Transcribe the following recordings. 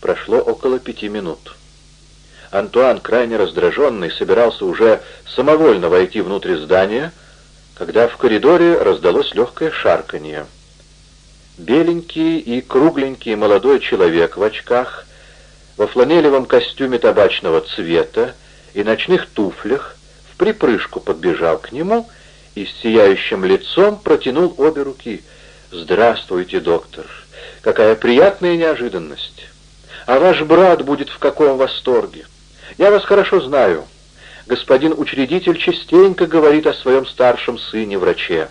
Прошло около пяти минут. Антуан, крайне раздраженный, собирался уже самовольно войти внутрь здания, когда в коридоре раздалось легкое шарканье. Беленький и кругленький молодой человек в очках, во фланелевом костюме табачного цвета и ночных туфлях в припрыжку подбежал к нему и с сияющим лицом протянул обе руки. «Здравствуйте, доктор! Какая приятная неожиданность! А ваш брат будет в каком восторге! Я вас хорошо знаю!» господин учредитель частенько говорит о своем старшем сыне-враче.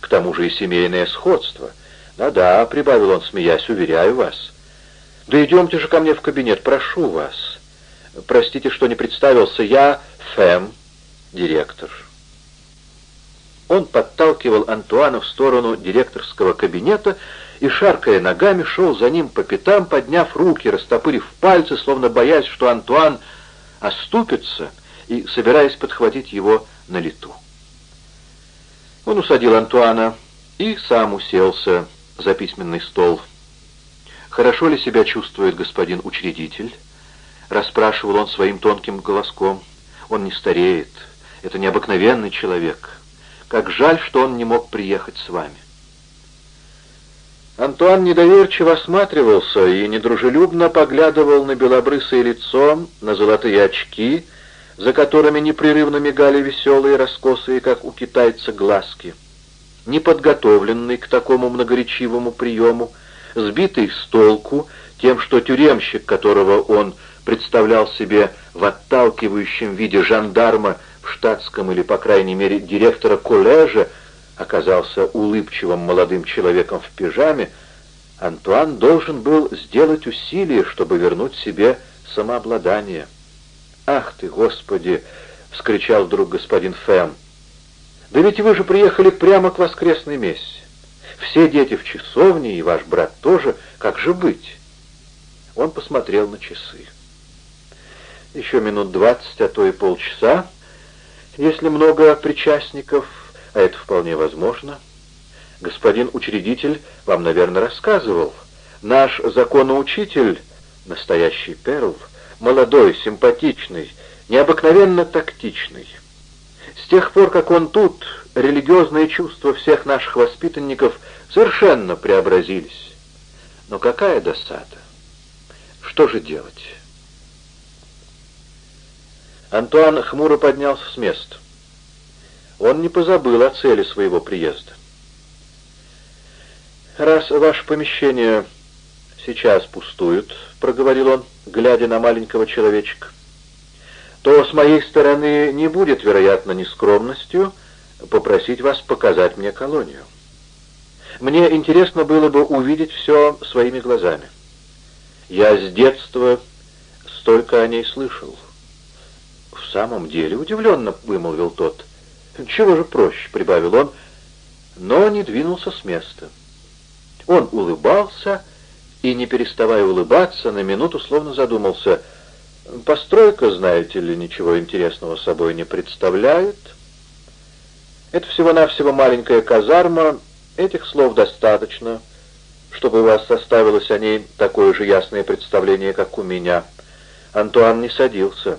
К тому же и семейное сходство. Да-да, прибавил он, смеясь, уверяю вас. Да идемте же ко мне в кабинет, прошу вас. Простите, что не представился, я Фэм, директор. Он подталкивал Антуана в сторону директорского кабинета и, шаркая ногами, шел за ним по пятам, подняв руки, растопырив пальцы, словно боясь, что Антуан оступится — и собираясь подхватить его на лету. Он усадил Антуана и сам уселся за письменный стол. «Хорошо ли себя чувствует господин учредитель?» — расспрашивал он своим тонким голоском. «Он не стареет. Это необыкновенный человек. Как жаль, что он не мог приехать с вами». Антуан недоверчиво осматривался и недружелюбно поглядывал на белобрысое лицо, на золотые очки — за которыми непрерывно мигали веселые, раскосые, как у китайца, глазки. Неподготовленный к такому многоречивому приему, сбитый с толку тем, что тюремщик, которого он представлял себе в отталкивающем виде жандарма в штатском или, по крайней мере, директора коллежа, оказался улыбчивым молодым человеком в пижаме, Антуан должен был сделать усилие, чтобы вернуть себе самообладание. «Ах ты, Господи!» — вскричал вдруг господин Фэм. «Да ведь вы же приехали прямо к воскресной мессе. Все дети в часовне, и ваш брат тоже. Как же быть?» Он посмотрел на часы. «Еще минут двадцать, а то и полчаса, если много причастников, а это вполне возможно. Господин учредитель вам, наверное, рассказывал. Наш законоучитель, настоящий Перл, — молодой, симпатичный, необыкновенно тактичный. С тех пор, как он тут, религиозные чувства всех наших воспитанников совершенно преобразились. Но какая досада? Что же делать? Антуан хмуро поднялся с места. Он не позабыл о цели своего приезда. «Раз ваше помещение сейчас пустует», — проговорил он, глядя на маленького человечка, то с моей стороны не будет, вероятно, нескромностью попросить вас показать мне колонию. Мне интересно было бы увидеть все своими глазами. Я с детства столько о ней слышал. В самом деле, удивленно вымолвил тот. Чего же проще, прибавил он, но не двинулся с места. Он улыбался, и, не переставая улыбаться, на минуту словно задумался. Постройка, знаете ли, ничего интересного собой не представляет. Это всего-навсего маленькая казарма, этих слов достаточно, чтобы у вас составилось о ней такое же ясное представление, как у меня. Антуан не садился.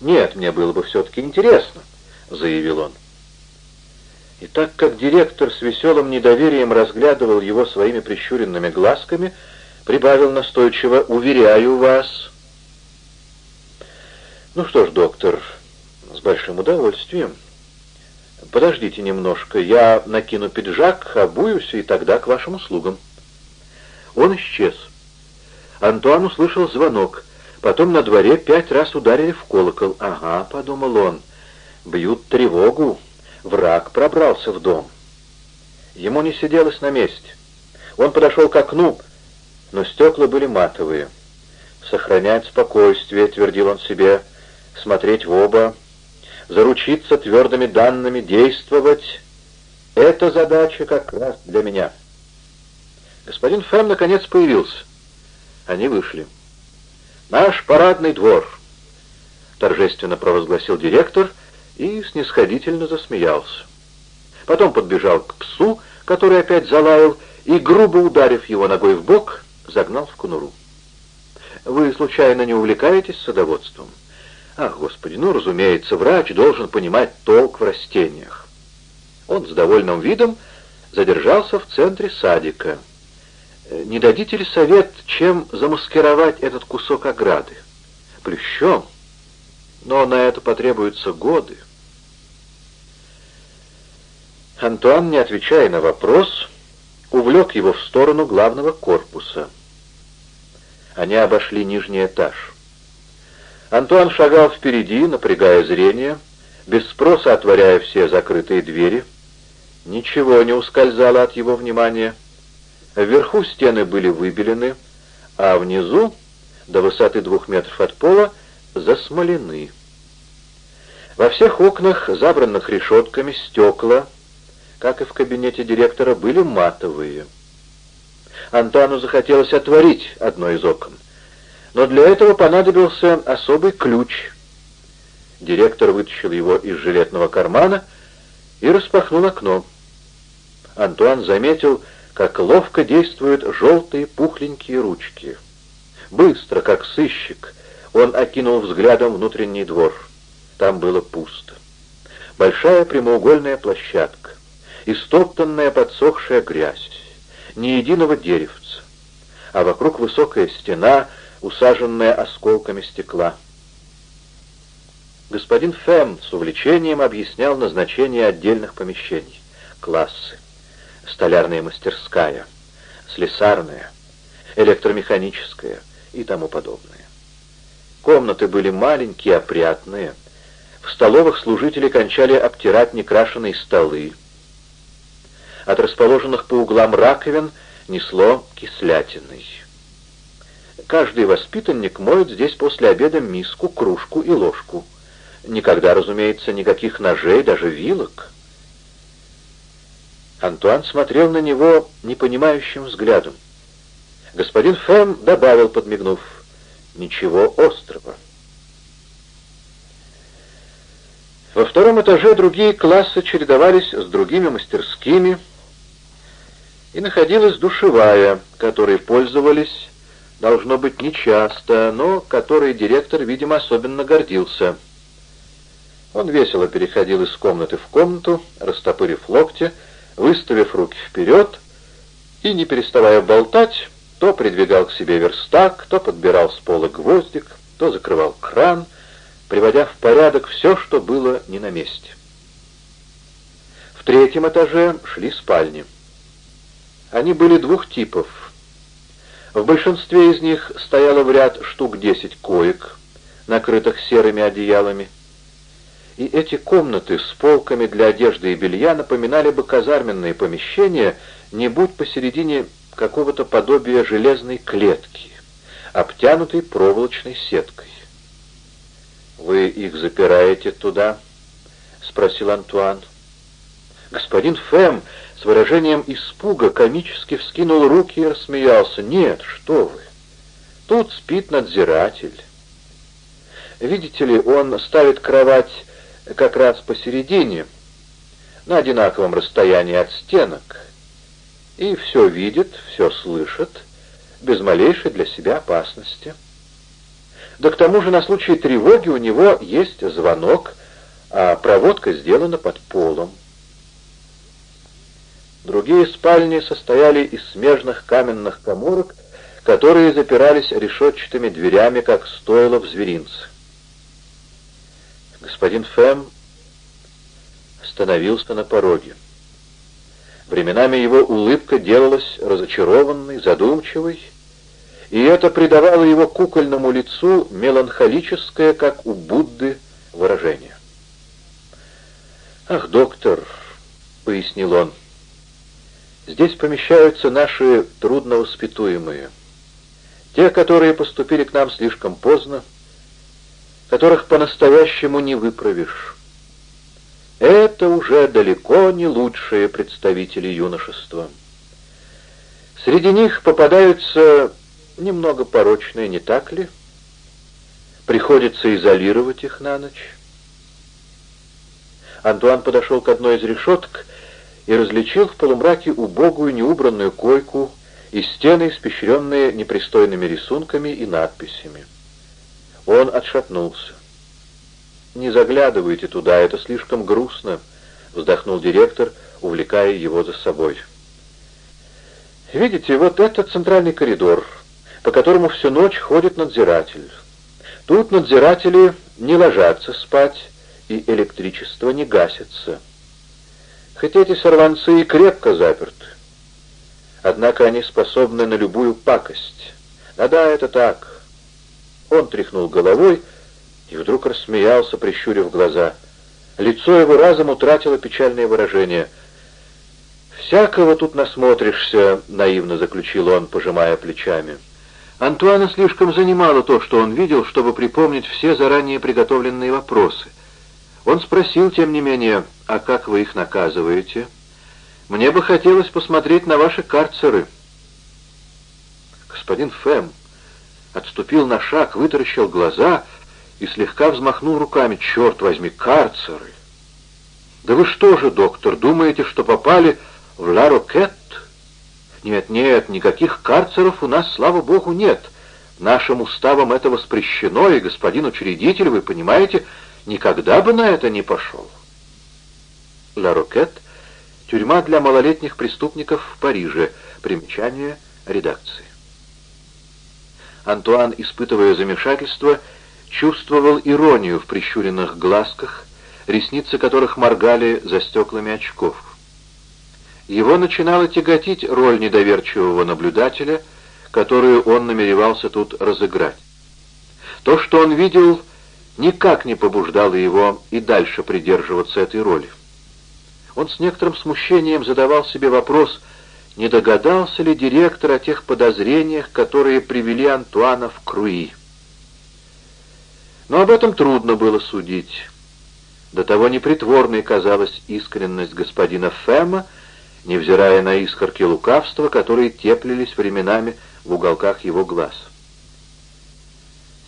«Нет, мне было бы все-таки интересно», — заявил он. И так как директор с веселым недоверием разглядывал его своими прищуренными глазками, прибавил настойчиво, «Уверяю вас». «Ну что ж, доктор, с большим удовольствием. Подождите немножко, я накину пиджак, обуюсь, и тогда к вашим услугам». Он исчез. Антуан услышал звонок. Потом на дворе пять раз ударили в колокол. «Ага», — подумал он, — «бьют тревогу». Враг пробрался в дом. Ему не сиделось на месте. Он подошел к окну, но стекла были матовые. «Сохранять спокойствие», — твердил он себе, — «смотреть в оба, заручиться твердыми данными, действовать — это задача как раз для меня». Господин Фэм наконец появился. Они вышли. «Наш парадный двор», — торжественно провозгласил директор — и снисходительно засмеялся. Потом подбежал к псу, который опять залаял, и, грубо ударив его ногой в бок, загнал в конуру. Вы, случайно, не увлекаетесь садоводством? Ах, Господи, ну, разумеется, врач должен понимать толк в растениях. Он с довольным видом задержался в центре садика. Э, не дадите ли совет, чем замаскировать этот кусок ограды? Плющом? Но на это потребуются годы. Антуан, не отвечая на вопрос, увлек его в сторону главного корпуса. Они обошли нижний этаж. Антуан шагал впереди, напрягая зрение, без спроса отворяя все закрытые двери. Ничего не ускользало от его внимания. Вверху стены были выбелены, а внизу, до высоты двух метров от пола, засмолены. Во всех окнах, забранных решетками, стекла, как и в кабинете директора, были матовые. Антону захотелось отворить одно из окон, но для этого понадобился особый ключ. Директор вытащил его из жилетного кармана и распахнул окно. Антуан заметил, как ловко действуют желтые пухленькие ручки. Быстро, как сыщик, он окинул взглядом внутренний двор. Там было пусто. Большая прямоугольная площадка, истоптанная подсохшая грязь, ни единого деревца, а вокруг высокая стена, усаженная осколками стекла. Господин Фэм с увлечением объяснял назначение отдельных помещений, классы столярная мастерская, слесарная, электромеханическая и тому подобное. Комнаты были маленькие, опрятные. В столовых служители кончали обтирать некрашенные столы. От расположенных по углам раковин несло кислятиной. Каждый воспитанник моет здесь после обеда миску, кружку и ложку. Никогда, разумеется, никаких ножей, даже вилок. Антуан смотрел на него непонимающим взглядом. Господин Фэм добавил, подмигнув, «Ничего острого». Во втором этаже другие классы чередовались с другими мастерскими, и находилась душевая, которой пользовались, должно быть, нечасто, но которой директор, видимо, особенно гордился. Он весело переходил из комнаты в комнату, растопырив локти, выставив руки вперед и, не переставая болтать, то придвигал к себе верстак, то подбирал с пола гвоздик, то закрывал кран, приводя в порядок все, что было не на месте. В третьем этаже шли спальни. Они были двух типов. В большинстве из них стояло в ряд штук десять коек, накрытых серыми одеялами, и эти комнаты с полками для одежды и белья напоминали бы казарменные помещения, не будь посередине какого-то подобия железной клетки, обтянутой проволочной сеткой. «Вы их запираете туда?» — спросил Антуан. Господин Фэм с выражением испуга комически вскинул руки и рассмеялся. «Нет, что вы! Тут спит надзиратель. Видите ли, он ставит кровать как раз посередине, на одинаковом расстоянии от стенок, и все видит, все слышит, без малейшей для себя опасности. Да к тому же на случай тревоги у него есть звонок, а проводка сделана под полом. Другие спальни состояли из смежных каменных коморок, которые запирались решетчатыми дверями, как стоило в зверинце. Господин Фэм остановился на пороге. Временами его улыбка делалась разочарованной, задумчивой, и это придавало его кукольному лицу меланхолическое, как у Будды, выражение. «Ах, доктор!» — пояснил он. «Здесь помещаются наши трудновоспитуемые, те, которые поступили к нам слишком поздно, которых по-настоящему не выправишь. Это уже далеко не лучшие представители юношества. Среди них попадаются немного порочные, не так ли? Приходится изолировать их на ночь. Антуан подошел к одной из решеток и различил в полумраке убогую неубранную койку и стены, испещренные непристойными рисунками и надписями. Он отшатнулся. «Не заглядывайте туда, это слишком грустно», — вздохнул директор, увлекая его за собой. «Видите, вот это центральный коридор, по которому всю ночь ходит надзиратель. Тут надзиратели не ложатся спать, и электричество не гасится. Хоть эти сорванцы и крепко заперты, однако они способны на любую пакость. Да-да, это так. Он тряхнул головой и вдруг рассмеялся, прищурив глаза. Лицо его разом утратило печальное выражение. «Всякого тут насмотришься», — наивно заключил он, пожимая плечами. Антуана слишком занимало то, что он видел, чтобы припомнить все заранее приготовленные вопросы. Он спросил, тем не менее, «А как вы их наказываете?» Мне бы хотелось посмотреть на ваши карцеры. Господин Фэм отступил на шаг, вытаращил глаза и слегка взмахнул руками. Черт возьми, карцеры! Да вы что же, доктор, думаете, что попали в Ла Рокет? Нет, нет, никаких карцеров у нас, слава богу, нет. Нашим уставом это воспрещено, и господин учредитель, вы понимаете, никогда бы на это не пошел. Ла Рокет — Тюрьма для малолетних преступников в Париже. Примечание редакции. Антуан, испытывая замешательство, чувствовал иронию в прищуренных глазках, ресницы которых моргали за стеклами очков. Его начинала тяготить роль недоверчивого наблюдателя, которую он намеревался тут разыграть. То, что он видел, никак не побуждало его и дальше придерживаться этой роли. Он с некоторым смущением задавал себе вопрос, не догадался ли директор о тех подозрениях, которые привели Антуана в Круи. Но об этом трудно было судить. До того непритворной казалась искренность господина Фэма, невзирая на искорки лукавства, которые теплились временами в уголках его глаз.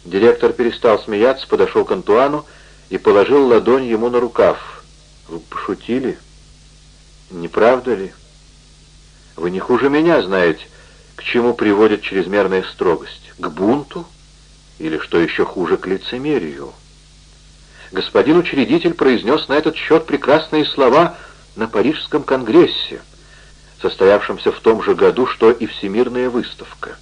Директор перестал смеяться, подошел к Антуану и положил ладонь ему на рукав. «Вы пошутили?» Не правда ли? Вы не хуже меня знаете, к чему приводит чрезмерная строгость. К бунту? Или, что еще хуже, к лицемерию? Господин учредитель произнес на этот счет прекрасные слова на Парижском конгрессе, состоявшемся в том же году, что и Всемирная выставка.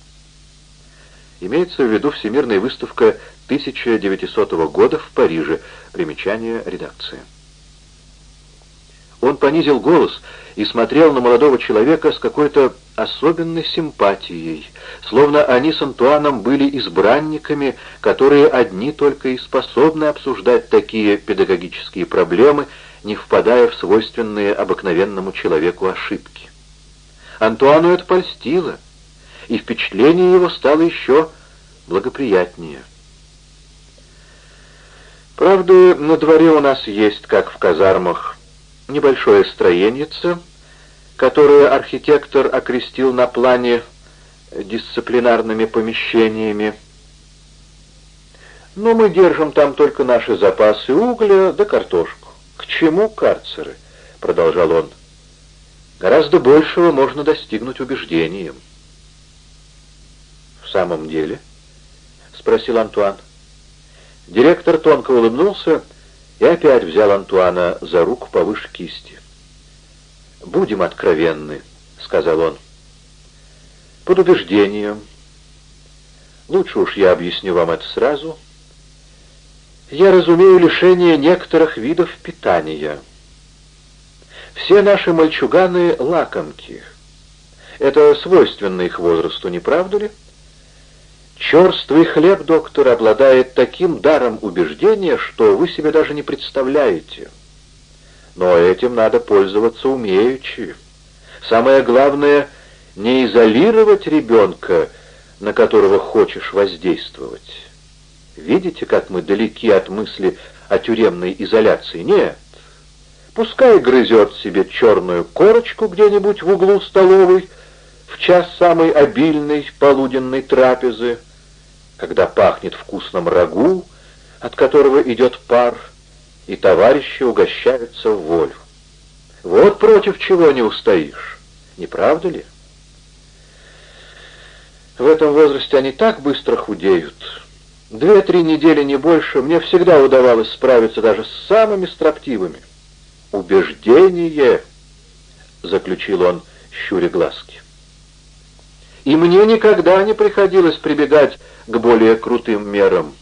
Имеется в виду Всемирная выставка 1900 года в Париже. Примечание редакции. Он понизил голос и смотрел на молодого человека с какой-то особенной симпатией, словно они с Антуаном были избранниками, которые одни только и способны обсуждать такие педагогические проблемы, не впадая в свойственные обыкновенному человеку ошибки. Антуану это польстило, и впечатление его стало еще благоприятнее. Правда, на дворе у нас есть, как в казармах, небольшое строеннице, которое архитектор окрестил на плане дисциплинарными помещениями. Но мы держим там только наши запасы угля да картошку. К чему карцеры? Продолжал он. Гораздо большего можно достигнуть убеждением. В самом деле? Спросил Антуан. Директор тонко улыбнулся и опять взял Антуана за руку повыше кисти. «Будем откровенны», — сказал он. «Под убеждением. Лучше уж я объясню вам это сразу. Я разумею лишение некоторых видов питания. Все наши мальчуганы — лакомки. Это свойственно их возрасту, не правда ли?» Черствый хлеб, доктор, обладает таким даром убеждения, что вы себе даже не представляете. Но этим надо пользоваться умеючи. Самое главное — не изолировать ребенка, на которого хочешь воздействовать. Видите, как мы далеки от мысли о тюремной изоляции? Нет. Пускай грызет себе черную корочку где-нибудь в углу столовой, в час самой обильной полуденной трапезы, когда пахнет вкусным рагу, от которого идет пар, и товарищи угощаются в волю. Вот против чего не устоишь, не правда ли? В этом возрасте они так быстро худеют. Две-три недели, не больше, мне всегда удавалось справиться даже с самыми строптивыми. «Убеждение», — заключил он, щуря глазки. «И мне никогда не приходилось прибегать к более крутым мерам.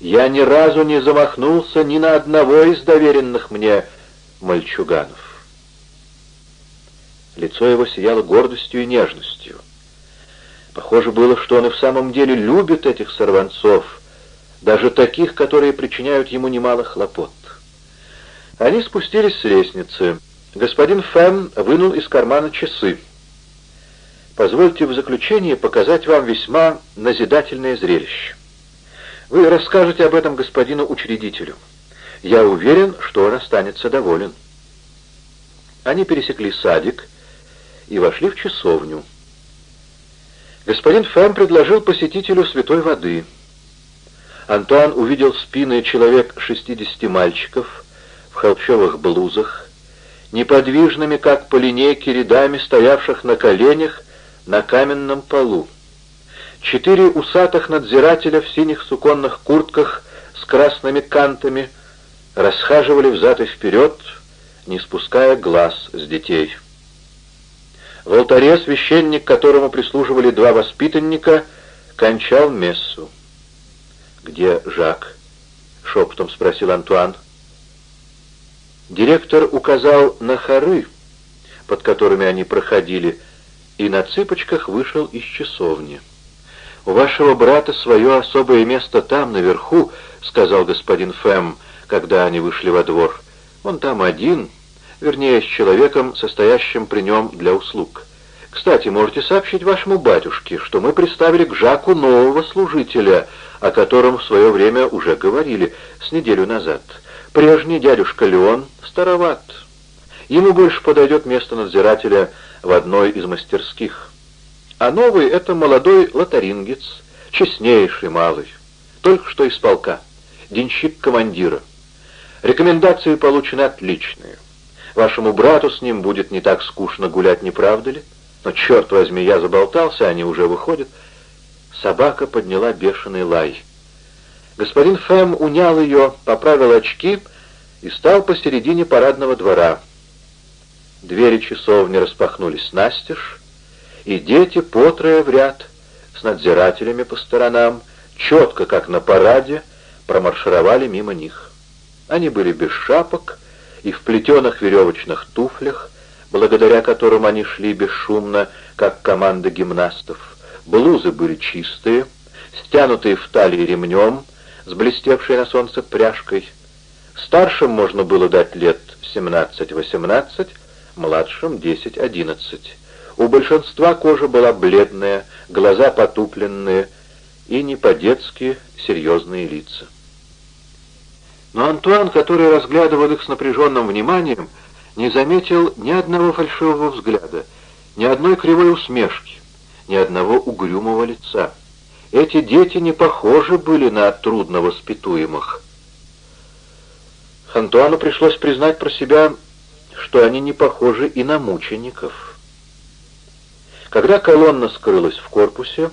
Я ни разу не замахнулся ни на одного из доверенных мне мальчуганов». Лицо его сияло гордостью и нежностью. Похоже было, что он и в самом деле любит этих сорванцов, даже таких, которые причиняют ему немало хлопот. Они спустились с лестницы. Господин Фэм вынул из кармана часы. Позвольте в заключение показать вам весьма назидательное зрелище. Вы расскажете об этом господину учредителю. Я уверен, что он останется доволен. Они пересекли садик и вошли в часовню. Господин Фэм предложил посетителю святой воды. Антуан увидел спины человек 60 мальчиков в холщовых блузах, неподвижными, как по линейке, рядами стоявших на коленях на каменном полу. Четыре усатых надзирателя в синих суконных куртках с красными кантами расхаживали взад и вперед, не спуская глаз с детей. В алтаре священник, которому прислуживали два воспитанника, кончал мессу. «Где Жак?» — шепотом спросил Антуан. Директор указал на хоры, под которыми они проходили, и на цыпочках вышел из часовни. «У вашего брата свое особое место там, наверху», — сказал господин Фэм, когда они вышли во двор. «Он там один, вернее, с человеком, состоящим при нем для услуг. Кстати, можете сообщить вашему батюшке, что мы представили к Жаку нового служителя, о котором в свое время уже говорили, с неделю назад. Прежний дядюшка Леон староват. Ему больше подойдет место надзирателя в одной из мастерских. А новый — это молодой лотарингец, честнейший малый, только что из полка, денщик командира. Рекомендации получены отличные. Вашему брату с ним будет не так скучно гулять, не правда ли? Но, черт возьми, я заболтался, они уже выходят. Собака подняла бешеный лай. Господин Фэм унял ее, поправил очки и стал посередине парадного двора. Двери часовни распахнулись настежь, и дети, потрое в ряд, с надзирателями по сторонам, четко, как на параде, промаршировали мимо них. Они были без шапок и в плетеных веревочных туфлях, благодаря которым они шли бесшумно, как команда гимнастов. Блузы были чистые, стянутые в талии ремнем, с блестевшей на солнце пряжкой. Старшим можно было дать лет 17-18, младшим 10-11. У большинства кожа была бледная, глаза потупленные и не по-детски серьезные лица. Но Антуан, который разглядывал их с напряженным вниманием, не заметил ни одного фальшивого взгляда, ни одной кривой усмешки, ни одного угрюмого лица. Эти дети не похожи были на трудно воспитуемых. Антуану пришлось признать про себя, что они не похожи и на мучеников. Когда колонна скрылась в корпусе,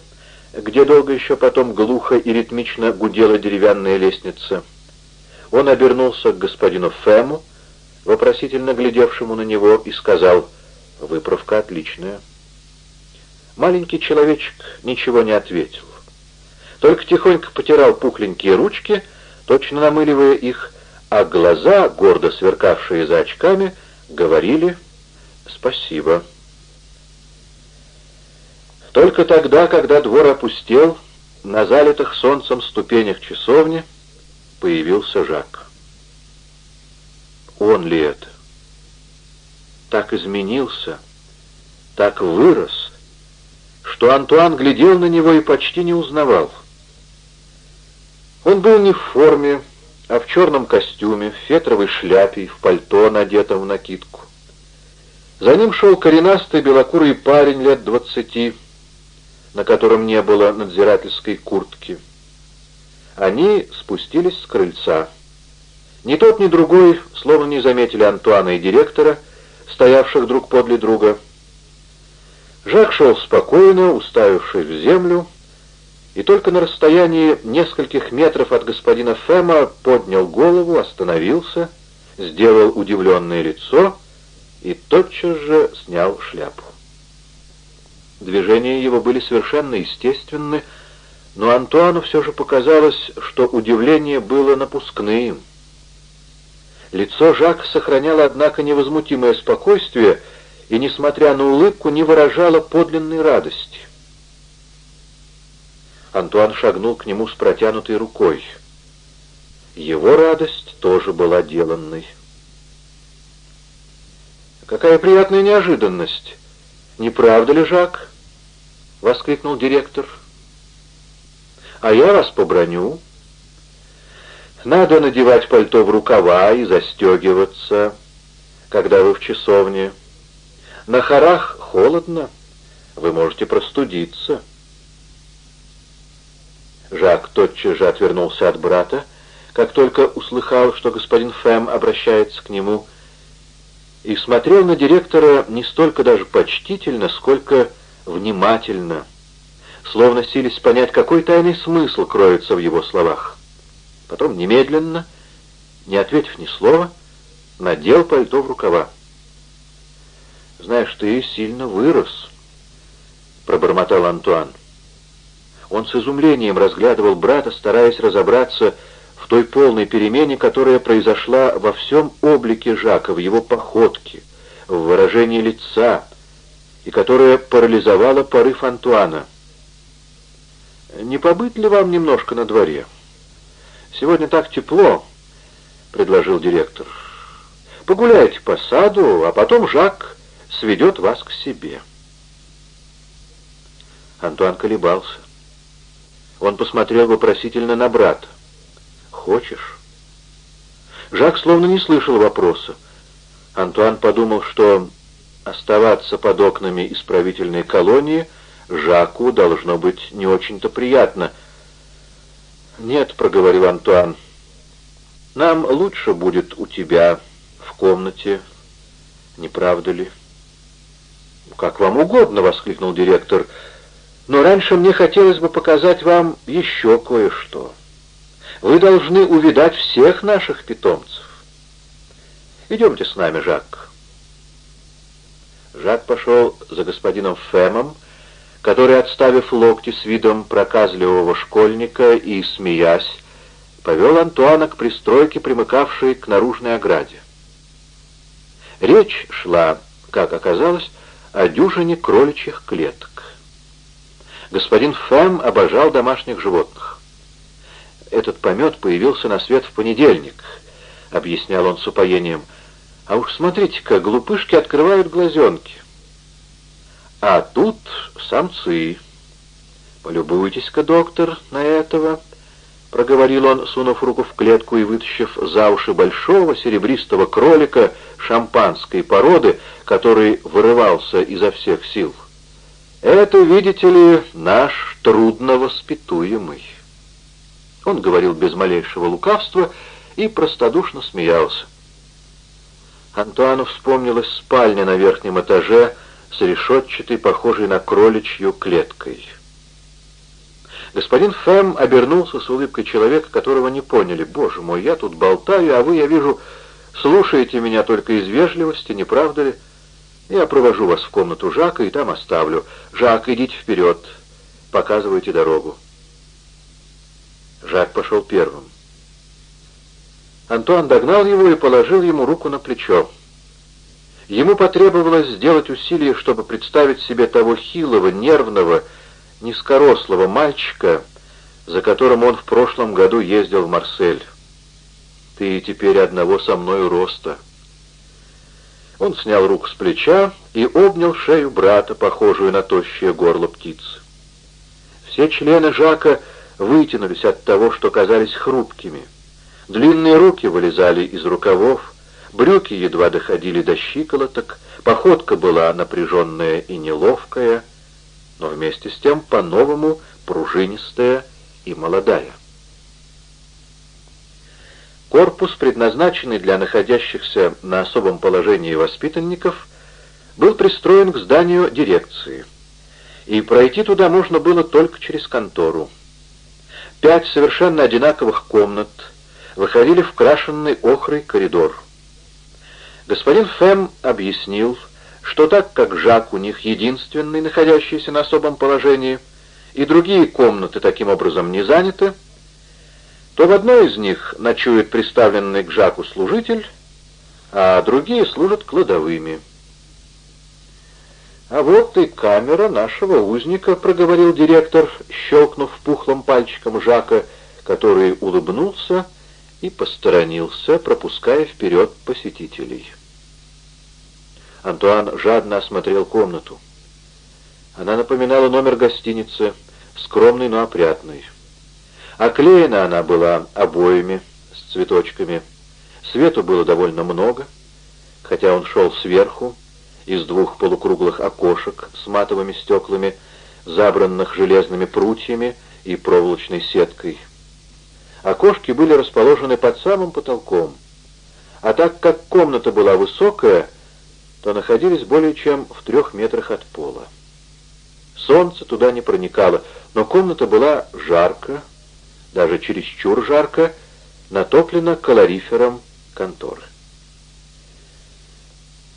где долго еще потом глухо и ритмично гудела деревянная лестница, он обернулся к господину Фэму, вопросительно глядевшему на него, и сказал, «Выправка отличная». Маленький человечек ничего не ответил. Только тихонько потирал пухленькие ручки, точно намыливая их, а глаза, гордо сверкавшие за очками, говорили «спасибо». Только тогда, когда двор опустел, на залитых солнцем ступенях часовни появился Жак. Он ли это? Так изменился, так вырос, что Антуан глядел на него и почти не узнавал. Он был не в форме, а в черном костюме, в фетровой шляпе, в пальто, надетом в накидку. За ним шел коренастый белокурый парень лет двадцати, на котором не было надзирательской куртки. Они спустились с крыльца. Ни тот, ни другой словно не заметили Антуана и директора, стоявших друг подле друга. Жак шел спокойно, уставившись в землю, и только на расстоянии нескольких метров от господина Фема поднял голову, остановился, сделал удивленное лицо и тотчас же снял шляпу. Движения его были совершенно естественны, но Антуану все же показалось, что удивление было напускным. Лицо Жака сохраняло, однако, невозмутимое спокойствие и, несмотря на улыбку, не выражало подлинной радости. Антуан шагнул к нему с протянутой рукой. Его радость тоже была деланной. «Какая приятная неожиданность! Не правда ли, Жак?» — воскликнул директор. «А я вас поброню. Надо надевать пальто в рукава и застегиваться, когда вы в часовне. На хорах холодно, вы можете простудиться». Жак тотчас же отвернулся от брата, как только услыхал, что господин Фэм обращается к нему, и смотрел на директора не столько даже почтительно, сколько внимательно, словно сились понять, какой тайный смысл кроется в его словах. Потом немедленно, не ответив ни слова, надел пальто в рукава. «Знаешь, ты сильно вырос», — пробормотал Антуан. Он с изумлением разглядывал брата, стараясь разобраться в той полной перемене, которая произошла во всем облике Жака, в его походке, в выражении лица, и которая парализовала порыв Антуана. «Не побыть ли вам немножко на дворе? Сегодня так тепло», — предложил директор. «Погуляйте по саду, а потом Жак сведет вас к себе». Антуан колебался. Он посмотрел вопросительно на брата. «Хочешь?» Жак словно не слышал вопроса. Антуан подумал, что оставаться под окнами исправительной колонии Жаку должно быть не очень-то приятно. «Нет», — проговорил Антуан, — «нам лучше будет у тебя в комнате, не правда ли?» «Как вам угодно», — воскликнул директор, — но раньше мне хотелось бы показать вам еще кое-что. Вы должны увидать всех наших питомцев. Идемте с нами, Жак. Жак пошел за господином Фемом, который, отставив локти с видом проказливого школьника и, смеясь, повел Антуана к пристройке, примыкавшей к наружной ограде. Речь шла, как оказалось, о дюжине кроличьих клеток. Господин Фэм обожал домашних животных. «Этот помет появился на свет в понедельник», — объяснял он с упоением. «А уж смотрите-ка, глупышки открывают глазенки. А тут самцы. Полюбуйтесь-ка, доктор, на этого». — проговорил он, сунув руку в клетку и вытащив за уши большого серебристого кролика шампанской породы, который вырывался изо всех сил. Это, видите ли, наш трудновоспитуемый. Он говорил без малейшего лукавства и простодушно смеялся. Антуану вспомнилась спальня на верхнем этаже с решетчатой, похожей на кроличью, клеткой. Господин Фэм обернулся с улыбкой человека, которого не поняли. «Боже мой, я тут болтаю, а вы, я вижу, слушаете меня только из вежливости, не правда ли?» Я провожу вас в комнату Жака и там оставлю. Жак, идите вперед, показывайте дорогу. Жак пошел первым. Антуан догнал его и положил ему руку на плечо. Ему потребовалось сделать усилие, чтобы представить себе того хилого, нервного, низкорослого мальчика, за которым он в прошлом году ездил в Марсель. «Ты теперь одного со мною роста». Он снял руку с плеча и обнял шею брата, похожую на тощее горло птицы. Все члены Жака вытянулись от того, что казались хрупкими. Длинные руки вылезали из рукавов, брюки едва доходили до щиколоток, походка была напряженная и неловкая, но вместе с тем по-новому пружинистая и молодая. Корпус, предназначенный для находящихся на особом положении воспитанников, был пристроен к зданию дирекции, и пройти туда можно было только через контору. Пять совершенно одинаковых комнат выходили в крашенный охрой коридор. Господин Фэм объяснил, что так как Жак у них единственный, находящийся на особом положении, и другие комнаты таким образом не заняты, то в одной из них ночует приставленный к Жаку служитель, а другие служат кладовыми. «А вот и камера нашего узника», — проговорил директор, щелкнув пухлым пальчиком Жака, который улыбнулся и посторонился, пропуская вперед посетителей. Антуан жадно осмотрел комнату. Она напоминала номер гостиницы, скромный, но опрятный. Оклеена она была обоями с цветочками. Свету было довольно много, хотя он шел сверху, из двух полукруглых окошек с матовыми стеклами, забранных железными прутьями и проволочной сеткой. Окошки были расположены под самым потолком, а так как комната была высокая, то находились более чем в трех метрах от пола. Солнце туда не проникало, но комната была жарко, даже чересчур жарко, натоплена калорифером конторы.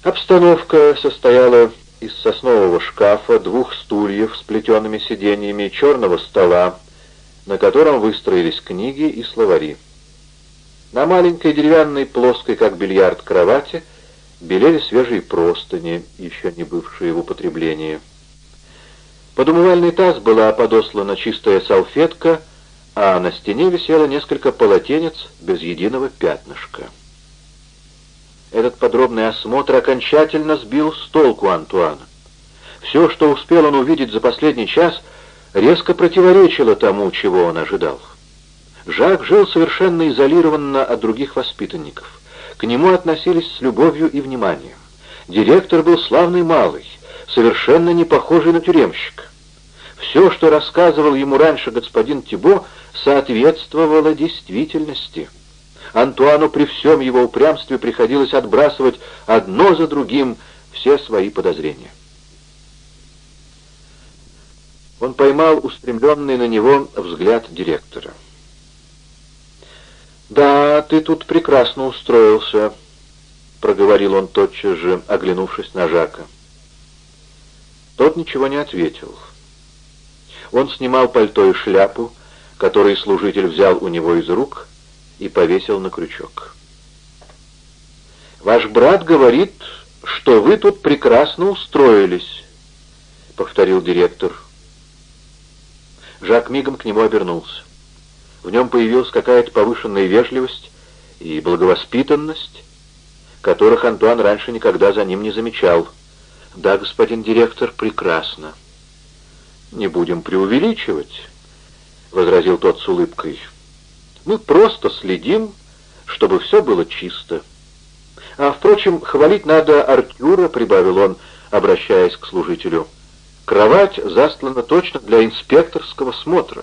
Обстановка состояла из соснового шкафа, двух стульев с плетеными сиденьями, черного стола, на котором выстроились книги и словари. На маленькой деревянной плоской, как бильярд, кровати белели свежие простыни, еще не бывшие в употреблении. Под умывальный таз была подослана чистая салфетка, а на стене висело несколько полотенец без единого пятнышка. Этот подробный осмотр окончательно сбил с толку Антуана. Все, что успел он увидеть за последний час, резко противоречило тому, чего он ожидал. Жак жил совершенно изолированно от других воспитанников. К нему относились с любовью и вниманием. Директор был славный малый, совершенно не похожий на тюремщика. Все, что рассказывал ему раньше господин Тибо, соответствовало действительности. Антуану при всем его упрямстве приходилось отбрасывать одно за другим все свои подозрения. Он поймал устремленный на него взгляд директора. «Да, ты тут прекрасно устроился», — проговорил он тотчас же, оглянувшись на Жака. Тот ничего не ответил. Он снимал пальто и шляпу, которые служитель взял у него из рук и повесил на крючок. «Ваш брат говорит, что вы тут прекрасно устроились», — повторил директор. Жак мигом к нему обернулся. В нем появилась какая-то повышенная вежливость и благовоспитанность, которых Антуан раньше никогда за ним не замечал. «Да, господин директор, прекрасно». «Не будем преувеличивать», — возразил тот с улыбкой. «Мы просто следим, чтобы все было чисто. А, впрочем, хвалить надо Артюра», — прибавил он, обращаясь к служителю. «Кровать застлана точно для инспекторского смотра».